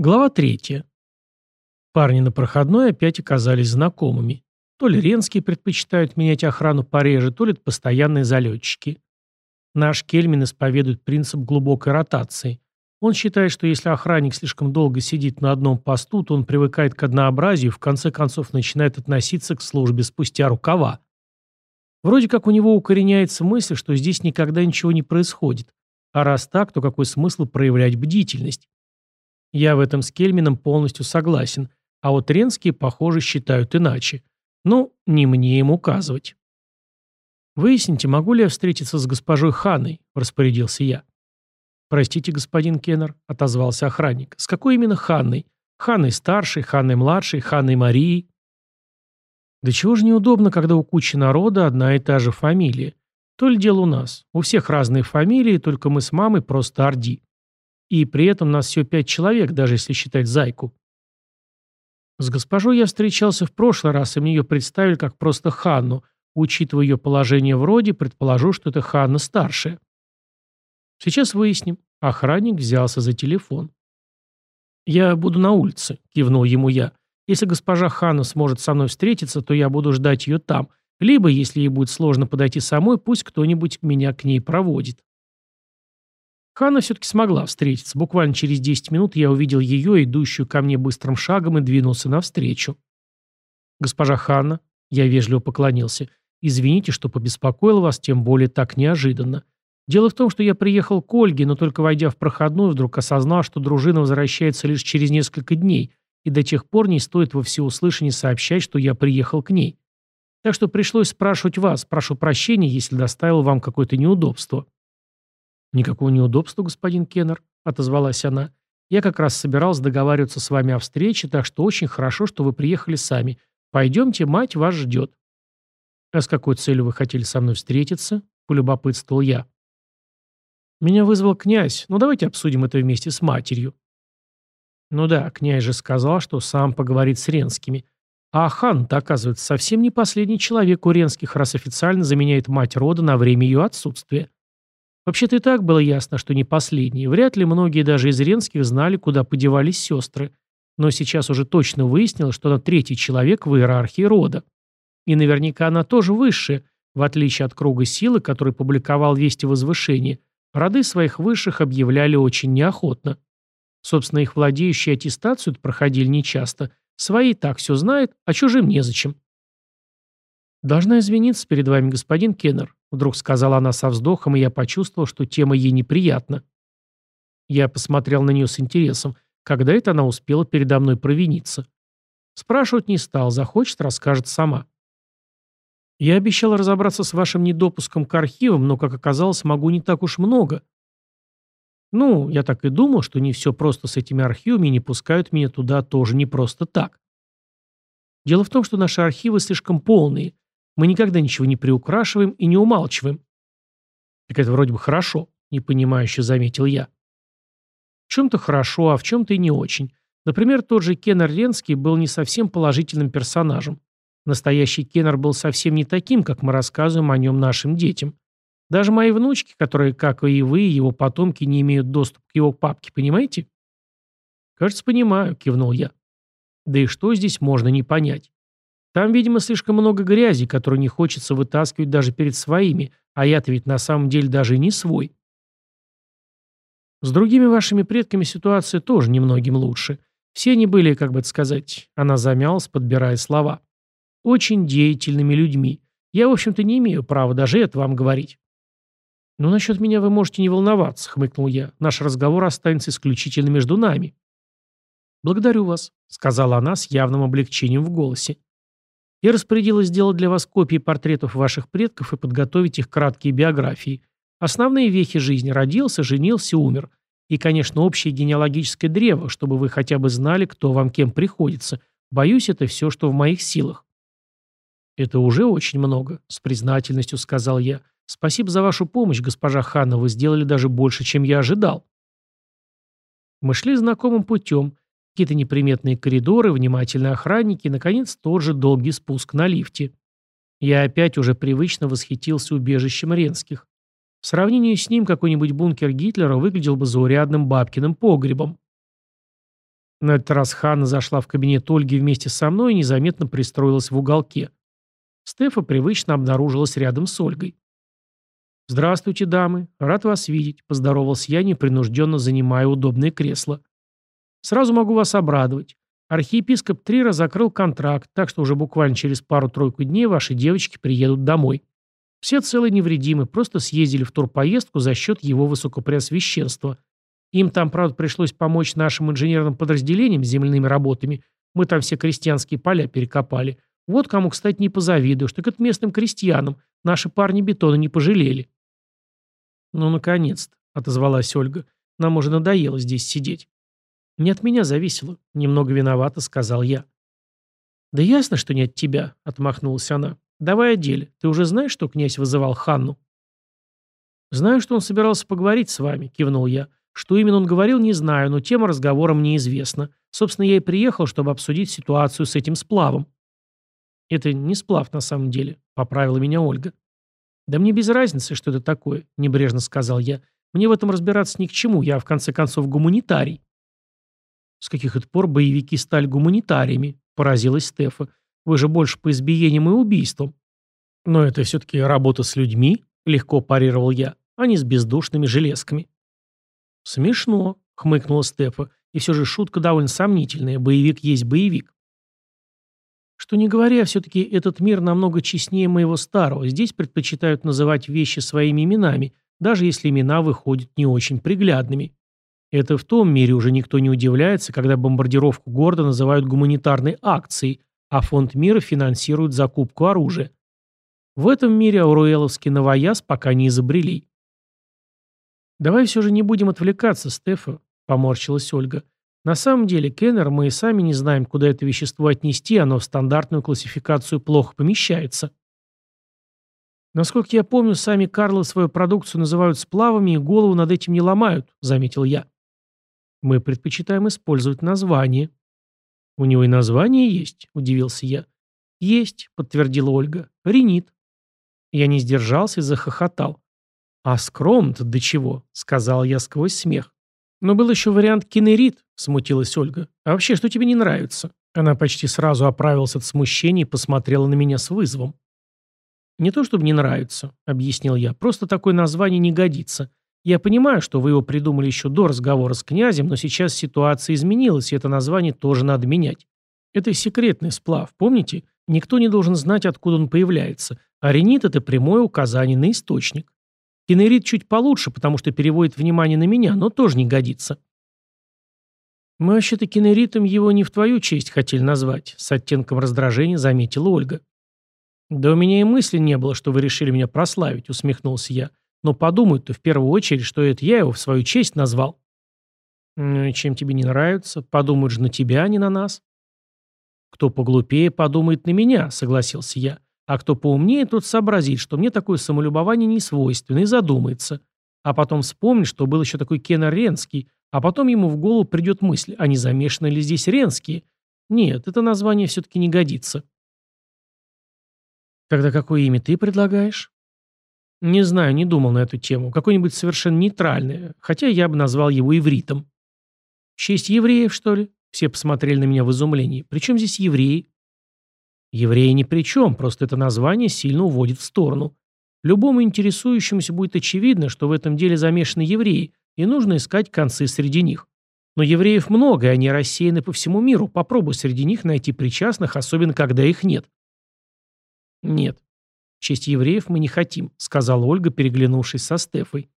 Глава третья. Парни на проходной опять оказались знакомыми. То ли Ренские предпочитают менять охрану пореже, то ли это постоянные залетчики. Наш Кельмин исповедует принцип глубокой ротации. Он считает, что если охранник слишком долго сидит на одном посту, то он привыкает к однообразию и в конце концов начинает относиться к службе спустя рукава. Вроде как у него укореняется мысль, что здесь никогда ничего не происходит. А раз так, то какой смысл проявлять бдительность? Я в этом с Кельмином полностью согласен, а вот Ренские, похоже, считают иначе. Ну, не мне им указывать. «Выясните, могу ли я встретиться с госпожой Ханой?» – распорядился я. «Простите, господин Кеннер», – отозвался охранник. «С какой именно Ханной? Ханной старшей, Ханной младшей, Ханной Марией?» «Да чего же неудобно, когда у кучи народа одна и та же фамилия? То ли дело у нас. У всех разные фамилии, только мы с мамой просто Орди. И при этом нас всего пять человек, даже если считать Зайку. С госпожой я встречался в прошлый раз, и мне ее представили как просто Ханну. Учитывая ее положение в роде, предположу, что это Ханна старшая. Сейчас выясним. Охранник взялся за телефон. «Я буду на улице», — кивнул ему я. «Если госпожа Ханна сможет со мной встретиться, то я буду ждать ее там. Либо, если ей будет сложно подойти самой, пусть кто-нибудь меня к ней проводит». Ханна все-таки смогла встретиться. Буквально через 10 минут я увидел ее, идущую ко мне быстрым шагом, и двинулся навстречу. «Госпожа Ханна», — я вежливо поклонился, — «извините, что побеспокоил вас, тем более так неожиданно. Дело в том, что я приехал к Ольге, но только войдя в проходную, вдруг осознал, что дружина возвращается лишь через несколько дней, и до тех пор не стоит во всеуслышание сообщать, что я приехал к ней. Так что пришлось спрашивать вас, прошу прощения, если доставил вам какое-то неудобство». «Никакого неудобства, господин Кеннер», — отозвалась она. «Я как раз собирался договариваться с вами о встрече, так что очень хорошо, что вы приехали сами. Пойдемте, мать вас ждет». «А с какой целью вы хотели со мной встретиться?» — полюбопытствовал я. «Меня вызвал князь, ну, давайте обсудим это вместе с матерью». Ну да, князь же сказал, что сам поговорит с Ренскими. А хан-то, оказывается, совсем не последний человек у Ренских, раз официально заменяет мать рода на время ее отсутствия. Вообще-то и так было ясно, что не последний. Вряд ли многие даже из Ренских знали, куда подевались сестры. Но сейчас уже точно выяснилось, что она третий человек в иерархии рода. И наверняка она тоже высшая, в отличие от круга силы, который публиковал вести возвышения. Роды своих высших объявляли очень неохотно. Собственно, их владеющие аттестацию проходили нечасто. Свои так все знают, а чужим незачем. «Должна извиниться перед вами, господин Кеннер», Вдруг сказала она со вздохом, и я почувствовал, что тема ей неприятна. Я посмотрел на нее с интересом. Когда это она успела передо мной провиниться? Спрашивать не стал, захочет, расскажет сама. Я обещал разобраться с вашим недопуском к архивам, но, как оказалось, могу не так уж много. Ну, я так и думал, что не все просто с этими архивами и не пускают меня туда тоже не просто так. Дело в том, что наши архивы слишком полные, мы никогда ничего не приукрашиваем и не умалчиваем. Так это вроде бы хорошо, непонимающе заметил я. В чем-то хорошо, а в чем-то и не очень. Например, тот же Кеннер Ренский был не совсем положительным персонажем. Настоящий Кеннер был совсем не таким, как мы рассказываем о нем нашим детям. Даже мои внучки, которые, как и вы, его потомки, не имеют доступа к его папке, понимаете? Кажется, понимаю, кивнул я. Да и что здесь можно не понять? Там, видимо, слишком много грязи, которую не хочется вытаскивать даже перед своими, а я-то ведь на самом деле даже не свой. С другими вашими предками ситуация тоже немногим лучше. Все они были, как бы это сказать, она замялась, подбирая слова, очень деятельными людьми. Я, в общем-то, не имею права даже это вам говорить. «Ну, насчет меня вы можете не волноваться», — хмыкнул я. «Наш разговор останется исключительно между нами». «Благодарю вас», — сказала она с явным облегчением в голосе. Я распорядилась сделать для вас копии портретов ваших предков и подготовить их краткие биографии. Основные вехи жизни – родился, женился, умер. И, конечно, общее генеалогическое древо, чтобы вы хотя бы знали, кто вам кем приходится. Боюсь, это все, что в моих силах. «Это уже очень много», — с признательностью сказал я. «Спасибо за вашу помощь, госпожа Ханна, вы сделали даже больше, чем я ожидал». Мы шли знакомым путем, Какие-то неприметные коридоры, внимательные охранники и, наконец, тот же долгий спуск на лифте. Я опять уже привычно восхитился убежищем Ренских. В сравнении с ним какой-нибудь бункер Гитлера выглядел бы заурядным бабкиным погребом. На этот раз Ханна зашла в кабинет Ольги вместе со мной и незаметно пристроилась в уголке. Стефа привычно обнаружилась рядом с Ольгой. «Здравствуйте, дамы. Рад вас видеть», – поздоровался я, непринужденно занимая удобное кресло. «Сразу могу вас обрадовать. Архиепископ Трира закрыл контракт, так что уже буквально через пару-тройку дней ваши девочки приедут домой. Все целы невредимы, просто съездили в турпоездку за счет его высокопреосвященства. Им там, правда, пришлось помочь нашим инженерным подразделениям с земляными работами. Мы там все крестьянские поля перекопали. Вот кому, кстати, не позавидуешь, так это местным крестьянам. Наши парни бетона не пожалели. «Ну, наконец-то», — отозвалась Ольга. «Нам уже надоело здесь сидеть». «Не от меня зависело», — немного виновато сказал я. «Да ясно, что не от тебя», — отмахнулась она. «Давай о деле. Ты уже знаешь, что князь вызывал Ханну?» «Знаю, что он собирался поговорить с вами», — кивнул я. «Что именно он говорил, не знаю, но тема разговора мне известна. Собственно, я и приехал, чтобы обсудить ситуацию с этим сплавом». «Это не сплав на самом деле», — поправила меня Ольга. «Да мне без разницы, что это такое», — небрежно сказал я. «Мне в этом разбираться ни к чему, я, в конце концов, гуманитарий». «С каких это пор боевики стали гуманитариями?» — поразилась Стефа. Вы же больше по избиениям и убийствам. Но это все-таки работа с людьми, легко парировал я, а не с бездушными железками. Смешно, хмыкнула Стефа. И все же шутка довольно сомнительная. Боевик есть боевик. Что не говоря, все-таки этот мир намного честнее моего старого. Здесь предпочитают называть вещи своими именами, даже если имена выходят не очень приглядными. Это в том мире уже никто не удивляется, когда бомбардировку города называют гуманитарной акцией, а Фонд мира финансирует закупку оружия. В этом мире ауруэловский новояз пока не изобрели. «Давай все же не будем отвлекаться, Стефа», — поморщилась Ольга. «На самом деле, Кеннер, мы и сами не знаем, куда это вещество отнести, оно в стандартную классификацию плохо помещается». «Насколько я помню, сами Карлы свою продукцию называют сплавами и голову над этим не ломают», — заметил я. «Мы предпочитаем использовать название», «У него и название есть», — удивился я. «Есть», — подтвердила Ольга. «Ренит». Я не сдержался и захохотал. «А скромно-то до чего?» — сказал я сквозь смех. «Но был еще вариант кинерит», — смутилась Ольга. «А вообще, что тебе не нравится?» Она почти сразу оправилась от смущения и посмотрела на меня с вызовом. «Не то чтобы не нравится», — объяснил я, — «просто такое название не годится. Я понимаю, что вы его придумали еще до разговора с князем, но сейчас ситуация изменилась, и это название тоже надо менять. Это секретный сплав, помните? Никто не должен знать, откуда он появляется. А ренит – это прямое указание на источник. Кенерит чуть получше, потому что переводит внимание на меня, но тоже не годится. «Мы вообще-то кенеритом его не в твою честь хотели назвать», – с оттенком раздражения заметила Ольга. «Да у меня и мысли не было, что вы решили меня прославить», – усмехнулся я. Но подумают-то в первую очередь, что это я его в свою честь назвал. Ну и чем тебе не нравится? Подумают же на тебя, а не на нас. Кто поглупее, подумает на меня, согласился я. А кто поумнее, тот сообразит, что мне такое самолюбование не свойственно, и задумается. А потом вспомнит, что был еще такой Кена Ренский, а потом ему в голову придет мысль, а не замешаны ли здесь Ренские? Нет, это название все-таки не годится. Тогда какое имя ты предлагаешь? Не знаю, не думал на эту тему. Какое-нибудь совершенно нейтральное, хотя я бы назвал его ивритом. В честь евреев, что ли? Все посмотрели на меня в изумлении. Причем здесь евреи? Евреи ни при чем, просто это название сильно уводит в сторону. Любому интересующемуся будет очевидно, что в этом деле замешаны евреи, и нужно искать концы среди них. Но евреев много, и они рассеяны по всему миру. Попробуй среди них найти причастных, особенно когда их нет. Нет, честь евреев мы не хотим», — сказала Ольга, переглянувшись со Стефой.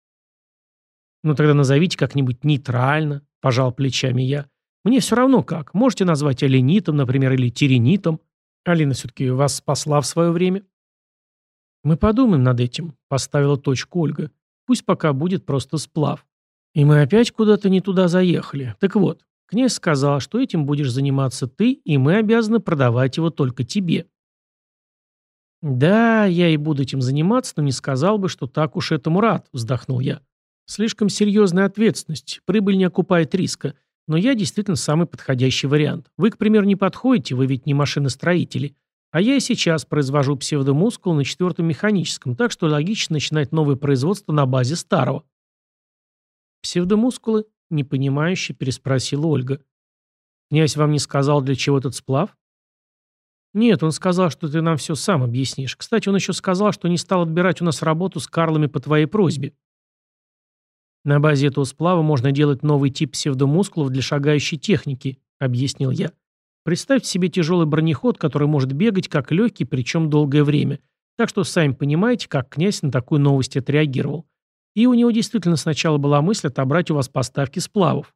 «Ну тогда назовите как-нибудь нейтрально», — пожал плечами я. «Мне все равно как. Можете назвать оленитом, например, или тиренитом. Алина все-таки вас спасла в свое время». «Мы подумаем над этим», — поставила точку Ольга. «Пусть пока будет просто сплав». И мы опять куда-то не туда заехали. Так вот, князь сказал, что этим будешь заниматься ты, и мы обязаны продавать его только тебе. «Да, я и буду этим заниматься, но не сказал бы, что так уж этому рад», – вздохнул я. «Слишком серьезная ответственность, прибыль не окупает риска, но я действительно самый подходящий вариант. Вы, к примеру, не подходите, вы ведь не машиностроители. А я и сейчас произвожу псевдомускул на четвертом механическом, так что логично начинать новое производство на базе старого». «Псевдомускулы?» – непонимающе переспросила Ольга. Князь вам не сказал, для чего этот сплав? Нет, он сказал, что ты нам все сам объяснишь. Кстати, он еще сказал, что не стал отбирать у нас работу с Карлами по твоей просьбе. На базе этого сплава можно делать новый тип псевдомускулов для шагающей техники, объяснил я. Представьте себе тяжелый бронеход, который может бегать как легкий, причем долгое время. Так что сами понимаете, как князь на такую новость отреагировал. И у него действительно сначала была мысль отобрать у вас поставки сплавов.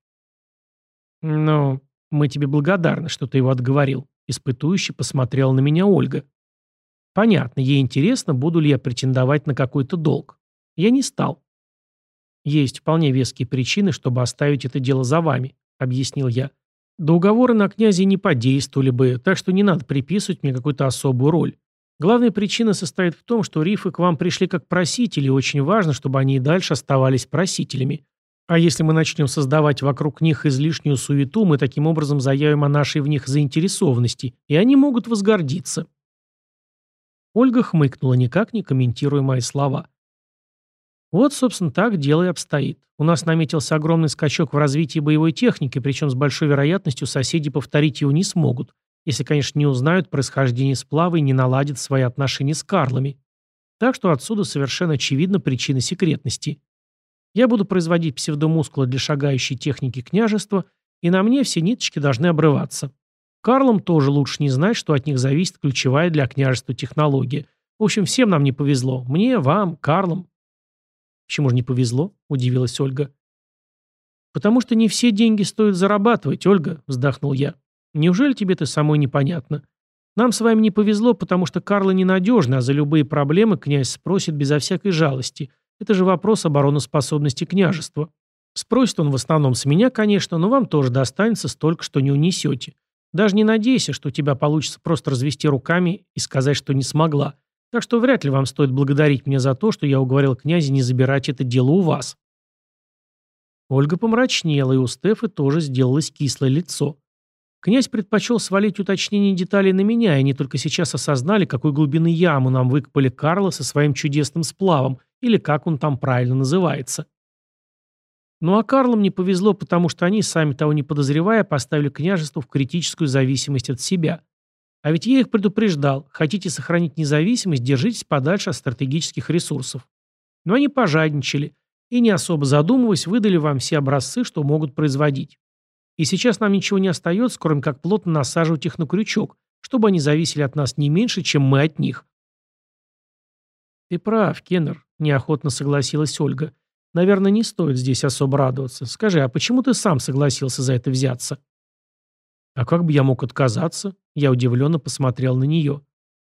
Но мы тебе благодарны, что ты его отговорил. Испытующе посмотрела на меня Ольга. Понятно, ей интересно, буду ли я претендовать на какой-то долг. Я не стал. «Есть вполне веские причины, чтобы оставить это дело за вами», — объяснил я. «До уговора на князя не подействовали бы, так что не надо приписывать мне какую-то особую роль. Главная причина состоит в том, что рифы к вам пришли как просители, и очень важно, чтобы они и дальше оставались просителями. А если мы начнем создавать вокруг них излишнюю суету, мы таким образом заявим о нашей в них заинтересованности, и они могут возгордиться». Ольга хмыкнула, никак не комментируя мои слова. Вот, собственно, так дело и обстоит. У нас наметился огромный скачок в развитии боевой техники, причем с большой вероятностью соседи повторить его не смогут, если, конечно, не узнают происхождение сплава и не наладят свои отношения с Карлами. Так что отсюда совершенно очевидна причина секретности. Я буду производить псевдомускулы для шагающей техники княжества, и на мне все ниточки должны обрываться. Карлам тоже лучше не знать, что от них зависит ключевая для княжества технология. В общем, всем нам не повезло. Мне, вам, Карлам. «Почему же не повезло?» – удивилась Ольга. «Потому что не все деньги стоит зарабатывать, Ольга», – вздохнул я. «Неужели тебе это самой непонятно? Нам с вами не повезло, потому что Карлы ненадежны, а за любые проблемы князь спросит безо всякой жалости. Это же вопрос обороноспособности княжества. Спросит он в основном с меня, конечно, но вам тоже достанется столько, что не унесете. Даже не надейся, что у тебя получится просто развести руками и сказать, что не смогла. Так что вряд ли вам стоит благодарить меня за то, что я уговорил князя не забирать это дело у вас. Ольга помрачнела, и у Стефы тоже сделалось кислое лицо. Князь предпочел свалить уточнение деталей на меня, и они только сейчас осознали, какой глубины яму нам выкопали Карла со своим чудесным сплавом, или как он там правильно называется. Ну а Карлам не повезло, потому что они, сами того не подозревая, поставили княжество в критическую зависимость от себя – а ведь я их предупреждал. Хотите сохранить независимость, держитесь подальше от стратегических ресурсов. Но они пожадничали и, не особо задумываясь, выдали вам все образцы, что могут производить. И сейчас нам ничего не остается, кроме как плотно насаживать их на крючок, чтобы они зависели от нас не меньше, чем мы от них. «Ты прав, Кеннер», – неохотно согласилась Ольга. «Наверное, не стоит здесь особо радоваться. Скажи, а почему ты сам согласился за это взяться?» «А как бы я мог отказаться?» Я удивленно посмотрел на нее.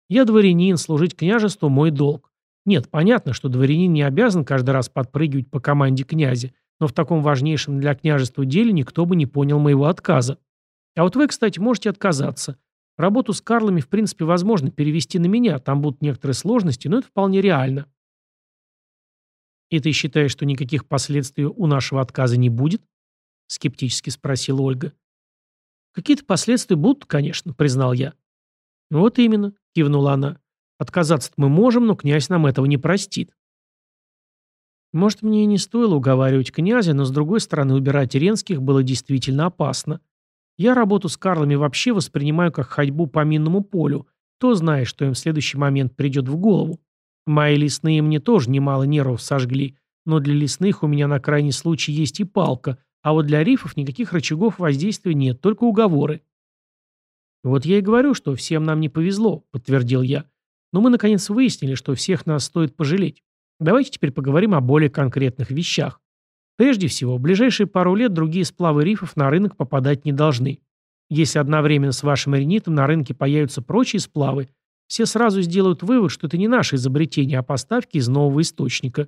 «Я дворянин, служить княжеству – мой долг. Нет, понятно, что дворянин не обязан каждый раз подпрыгивать по команде князя, но в таком важнейшем для княжества деле никто бы не понял моего отказа. А вот вы, кстати, можете отказаться. Работу с Карлами, в принципе, возможно перевести на меня, там будут некоторые сложности, но это вполне реально». «И ты считаешь, что никаких последствий у нашего отказа не будет?» – скептически спросила Ольга. «Какие-то последствия будут, конечно», — признал я. «Вот именно», — кивнула она. «Отказаться мы можем, но князь нам этого не простит». Может, мне и не стоило уговаривать князя, но, с другой стороны, убирать Ренских было действительно опасно. Я работу с Карлами вообще воспринимаю как ходьбу по минному полю. Кто знает, что им в следующий момент придет в голову. Мои лесные мне тоже немало нервов сожгли, но для лесных у меня на крайний случай есть и палка, а вот для рифов никаких рычагов воздействия нет, только уговоры. «Вот я и говорю, что всем нам не повезло», — подтвердил я. «Но мы наконец выяснили, что всех нас стоит пожалеть. Давайте теперь поговорим о более конкретных вещах. Прежде всего, в ближайшие пару лет другие сплавы рифов на рынок попадать не должны. Если одновременно с вашим ренитом на рынке появятся прочие сплавы, все сразу сделают вывод, что это не наше изобретение, а поставки из нового источника.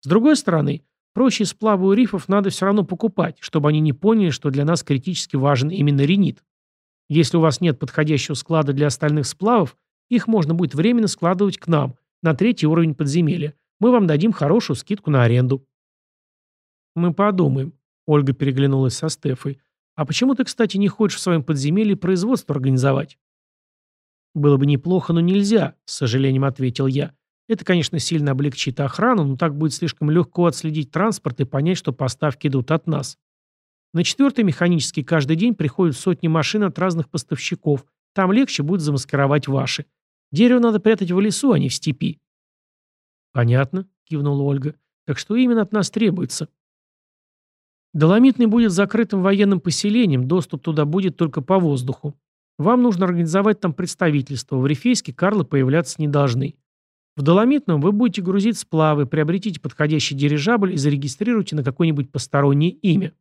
С другой стороны, Прочие сплавы у рифов надо все равно покупать, чтобы они не поняли, что для нас критически важен именно ренит. Если у вас нет подходящего склада для остальных сплавов, их можно будет временно складывать к нам, на третий уровень подземелья. Мы вам дадим хорошую скидку на аренду. Мы подумаем. Ольга переглянулась со Стефой. А почему ты, кстати, не хочешь в своем подземелье производство организовать? Было бы неплохо, но нельзя, с сожалением ответил я. Это, конечно, сильно облегчит охрану, но так будет слишком легко отследить транспорт и понять, что поставки идут от нас. На четвертый механический каждый день приходят сотни машин от разных поставщиков. Там легче будет замаскировать ваши. Дерево надо прятать в лесу, а не в степи. Понятно, кивнула Ольга. Так что именно от нас требуется? Доломитный будет закрытым военным поселением, доступ туда будет только по воздуху. Вам нужно организовать там представительство. В Рифейске Карлы появляться не должны. В Доломитном вы будете грузить сплавы, приобретите подходящий дирижабль и зарегистрируйте на какое-нибудь постороннее имя.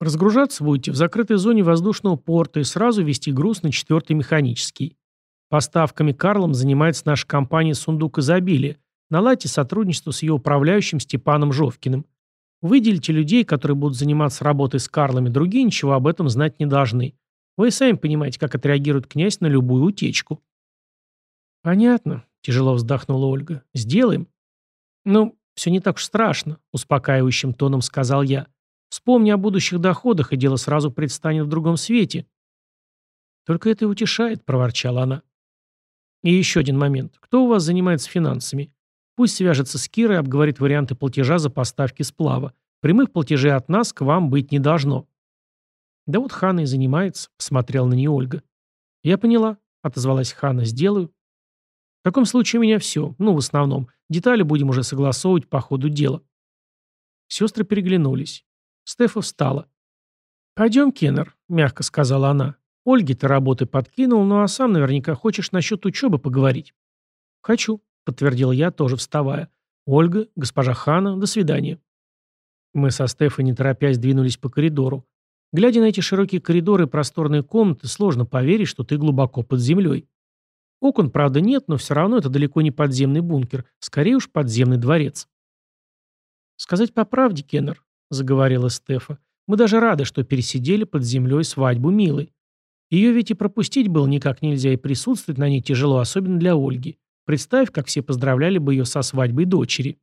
Разгружаться будете в закрытой зоне воздушного порта и сразу вести груз на четвертый механический. Поставками Карлом занимается наша компания «Сундук изобилия». Наладьте сотрудничество с ее управляющим Степаном Жовкиным. Выделите людей, которые будут заниматься работой с Карлами, другие ничего об этом знать не должны. Вы сами понимаете, как отреагирует князь на любую утечку. Понятно, тяжело вздохнула Ольга. Сделаем. Ну, все не так уж страшно, успокаивающим тоном сказал я. Вспомни о будущих доходах, и дело сразу предстанет в другом свете. Только это и утешает, проворчала она. И еще один момент. Кто у вас занимается финансами? Пусть свяжется с Кирой и обговорит варианты платежа за поставки сплава. Прямых платежей от нас к вам быть не должно. Да вот Хана и занимается, посмотрел на нее Ольга. Я поняла, отозвалась Хана, сделаю. В таком случае у меня все, ну, в основном. Детали будем уже согласовывать по ходу дела. Сестры переглянулись. Стефа встала. «Пойдем, Кеннер», — мягко сказала она. «Ольге ты работы подкинул, ну а сам наверняка хочешь насчет учебы поговорить». «Хочу», — подтвердил я, тоже вставая. «Ольга, госпожа Хана, до свидания». Мы со Стефой, не торопясь, двинулись по коридору. Глядя на эти широкие коридоры и просторные комнаты, сложно поверить, что ты глубоко под землей. Окон, правда, нет, но все равно это далеко не подземный бункер, скорее уж подземный дворец. «Сказать по правде, Кеннер», — заговорила Стефа, — «мы даже рады, что пересидели под землей свадьбу Милы. Ее ведь и пропустить было никак нельзя, и присутствовать на ней тяжело, особенно для Ольги. Представь, как все поздравляли бы ее со свадьбой дочери.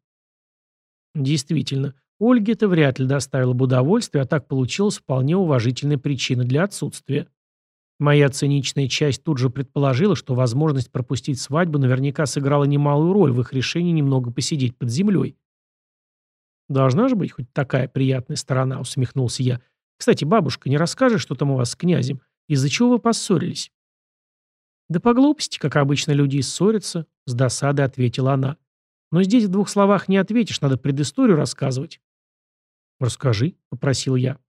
Действительно, Ольге это вряд ли доставило бы удовольствие, а так получилась вполне уважительная причина для отсутствия. Моя циничная часть тут же предположила, что возможность пропустить свадьбу наверняка сыграла немалую роль в их решении немного посидеть под землей. «Должна же быть хоть такая приятная сторона», — усмехнулся я. «Кстати, бабушка, не расскажешь, что там у вас с князем? Из-за чего вы поссорились?» «Да по глупости, как обычно люди ссорятся», — с досадой ответила она. «Но здесь в двух словах не ответишь, надо предысторию рассказывать». «Расскажи», — попросил я.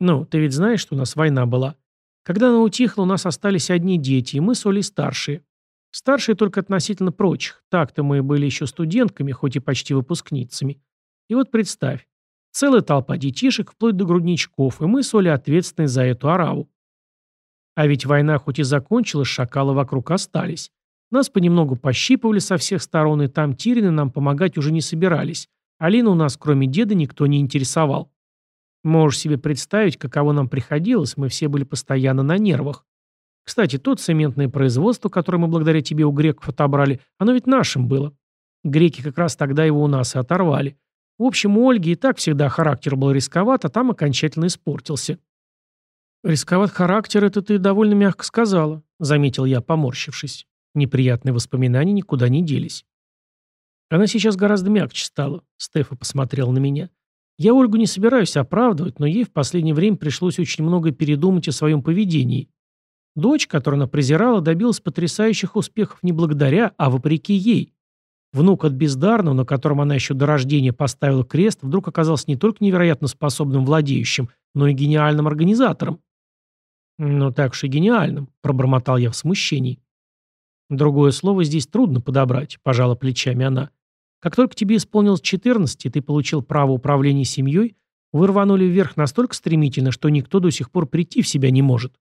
«Ну, ты ведь знаешь, что у нас война была. Когда она утихла, у нас остались одни дети, и мы с Олей старшие. Старшие только относительно прочих. Так-то мы были еще студентками, хоть и почти выпускницами. И вот представь, целая толпа детишек, вплоть до грудничков, и мы с Олей ответственны за эту ораву. А ведь война хоть и закончилась, шакалы вокруг остались. Нас понемногу пощипывали со всех сторон, и там Тирины нам помогать уже не собирались. Алина у нас, кроме деда, никто не интересовал. Можешь себе представить, каково нам приходилось, мы все были постоянно на нервах. Кстати, то цементное производство, которое мы благодаря тебе у греков отобрали, оно ведь нашим было. Греки как раз тогда его у нас и оторвали. В общем, у Ольги и так всегда характер был рисковат, а там окончательно испортился. «Рисковат характер, это ты довольно мягко сказала», — заметил я, поморщившись. Неприятные воспоминания никуда не делись. Она сейчас гораздо мягче стала, Стефа посмотрел на меня. Я Ольгу не собираюсь оправдывать, но ей в последнее время пришлось очень много передумать о своем поведении. Дочь, которую она презирала, добилась потрясающих успехов не благодаря, а вопреки ей. Внук от бездарного, на котором она еще до рождения поставила крест, вдруг оказался не только невероятно способным владеющим, но и гениальным организатором. «Ну так и гениальным», — пробормотал я в смущении. «Другое слово здесь трудно подобрать», — пожала плечами она. «Как только тебе исполнилось 14, и ты получил право управления семьей, вы рванули вверх настолько стремительно, что никто до сих пор прийти в себя не может.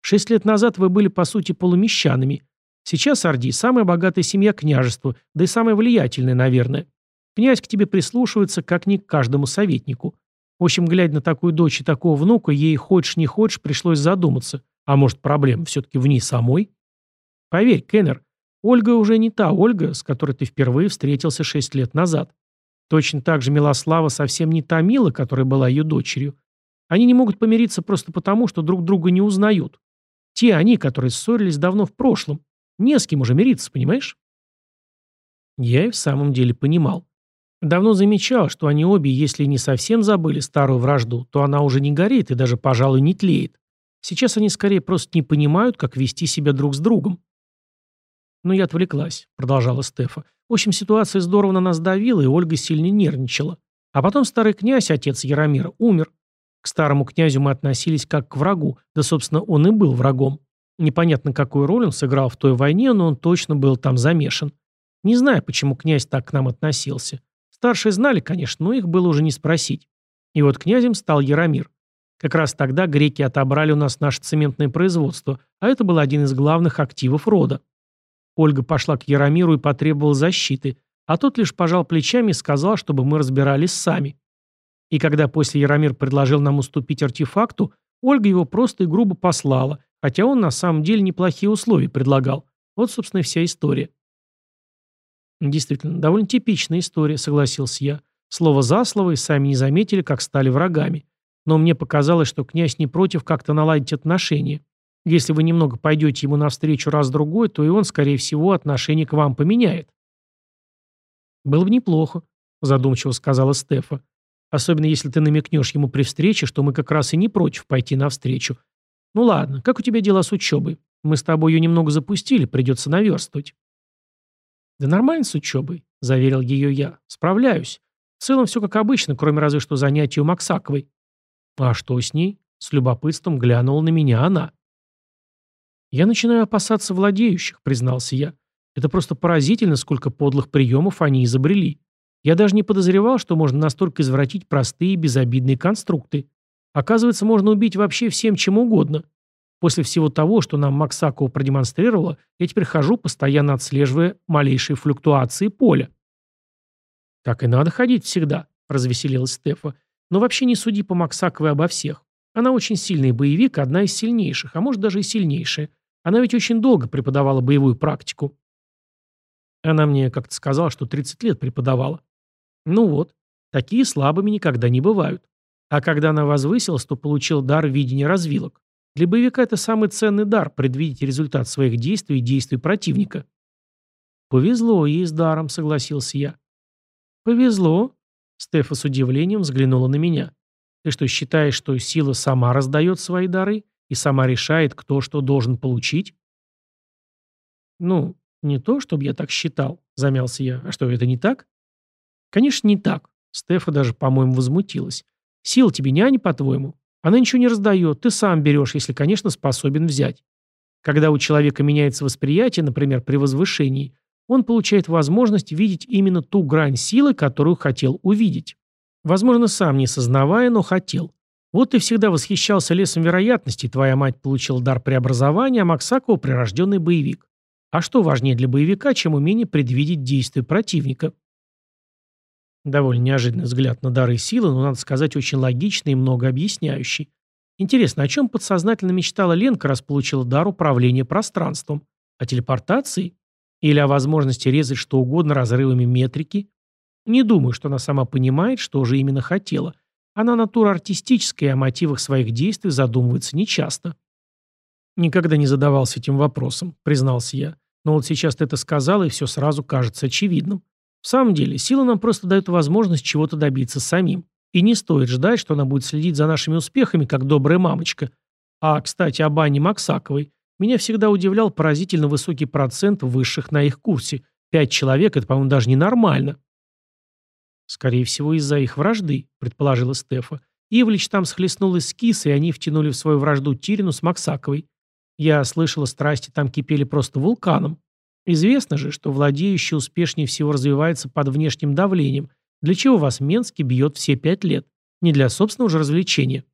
Шесть лет назад вы были, по сути, полумещанами. Сейчас Орди – самая богатая семья княжества, да и самая влиятельная, наверное. Князь к тебе прислушивается, как ни к каждому советнику. В общем, глядя на такую дочь и такого внука, ей хочешь не хочешь, пришлось задуматься. А может, проблема все-таки в ней самой? Поверь, Кеннер, Ольга уже не та Ольга, с которой ты впервые встретился шесть лет назад. Точно так же Милослава совсем не та Мила, которая была ее дочерью. Они не могут помириться просто потому, что друг друга не узнают. Те они, которые ссорились давно в прошлом. Не с кем уже мириться, понимаешь? Я и в самом деле понимал. Давно замечал, что они обе, если не совсем забыли старую вражду, то она уже не горит и даже, пожалуй, не тлеет. Сейчас они скорее просто не понимают, как вести себя друг с другом. «Но я отвлеклась», — продолжала Стефа. «В общем, ситуация здорово на нас давила, и Ольга сильно нервничала. А потом старый князь, отец Яромира, умер. К старому князю мы относились как к врагу, да, собственно, он и был врагом. Непонятно, какую роль он сыграл в той войне, но он точно был там замешан. Не знаю, почему князь так к нам относился. Старшие знали, конечно, но их было уже не спросить. И вот князем стал Яромир. Как раз тогда греки отобрали у нас наше цементное производство, а это был один из главных активов рода. Ольга пошла к Яромиру и потребовала защиты, а тот лишь пожал плечами и сказал, чтобы мы разбирались сами. И когда после Яромир предложил нам уступить артефакту, Ольга его просто и грубо послала, хотя он на самом деле неплохие условия предлагал. Вот, собственно, вся история. Действительно, довольно типичная история, согласился я. Слово за слово, и сами не заметили, как стали врагами. Но мне показалось, что князь не против как-то наладить отношения. Если вы немного пойдете ему навстречу раз-другой, то и он, скорее всего, отношение к вам поменяет. «Было бы неплохо», — задумчиво сказала Стефа. «Особенно если ты намекнешь ему при встрече, что мы как раз и не против пойти навстречу. Ну ладно, как у тебя дела с учебой? Мы с тобой ее немного запустили, придется наверстывать». «Да нормально с учебой», — заверил ее я. «Справляюсь. В целом все как обычно, кроме разве что занятий у Максаковой». «А что с ней?» — с любопытством глянула на меня она. «Я начинаю опасаться владеющих», — признался я. «Это просто поразительно, сколько подлых приемов они изобрели. Я даже не подозревал, что можно настолько извратить простые безобидные конструкты. Оказывается, можно убить вообще всем чем угодно. После всего того, что нам Максакова продемонстрировала, я теперь хожу, постоянно отслеживая малейшие флуктуации поля». «Так и надо ходить всегда», — развеселилась Стефа. «Но вообще не суди по Максаковой обо всех. Она очень сильный боевик, одна из сильнейших, а может даже и сильнейшая. Она ведь очень долго преподавала боевую практику. Она мне как-то сказала, что 30 лет преподавала. Ну вот, такие слабыми никогда не бывают. А когда она возвысилась, то получил дар видения развилок. Для боевика это самый ценный дар – предвидеть результат своих действий и действий противника. «Повезло ей с даром», – согласился я. «Повезло?» – Стефа с удивлением взглянула на меня. Ты что, считаешь, что сила сама раздает свои дары и сама решает, кто что должен получить? Ну, не то, чтобы я так считал, замялся я. А что, это не так? Конечно, не так. Стефа даже, по-моему, возмутилась. Сила тебе няня, по-твоему? Она ничего не раздает, ты сам берешь, если, конечно, способен взять. Когда у человека меняется восприятие, например, при возвышении, он получает возможность видеть именно ту грань силы, которую хотел увидеть. Возможно, сам не сознавая, но хотел. Вот ты всегда восхищался лесом вероятностей, твоя мать получила дар преобразования, а Максакова – прирожденный боевик. А что важнее для боевика, чем умение предвидеть действия противника? Довольно неожиданный взгляд на дары силы, но, надо сказать, очень логичный и многообъясняющий. Интересно, о чем подсознательно мечтала Ленка, раз получила дар управления пространством? О телепортации? Или о возможности резать что угодно разрывами метрики? Не думаю, что она сама понимает, что же именно хотела. Она натура артистическая, о мотивах своих действий задумывается нечасто. Никогда не задавался этим вопросом, признался я. Но вот сейчас ты это сказала, и все сразу кажется очевидным. В самом деле, сила нам просто дает возможность чего-то добиться самим. И не стоит ждать, что она будет следить за нашими успехами, как добрая мамочка. А, кстати, об Анне Максаковой. Меня всегда удивлял поразительно высокий процент высших на их курсе. Пять человек – это, по-моему, даже ненормально. «Скорее всего, из-за их вражды», — предположила Стефа. Ивлич там схлестнул эскиз, и они втянули в свою вражду Тирину с Максаковой. Я слышала, страсти там кипели просто вулканом. Известно же, что владеющий успешнее всего развивается под внешним давлением, для чего вас Менский бьет все пять лет. Не для собственного же развлечения.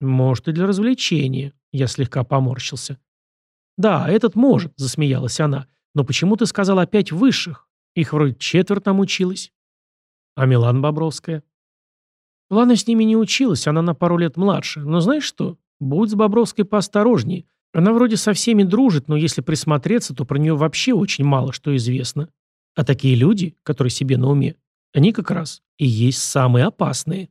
Может, и для развлечения. Я слегка поморщился. Да, этот может, засмеялась она. Но почему ты сказал опять высших? Их вроде четверть там училась. А Милан Бобровская? Лана с ними не училась, она на пару лет младше. Но знаешь что? Будь с Бобровской поосторожнее. Она вроде со всеми дружит, но если присмотреться, то про нее вообще очень мало что известно. А такие люди, которые себе на уме, они как раз и есть самые опасные.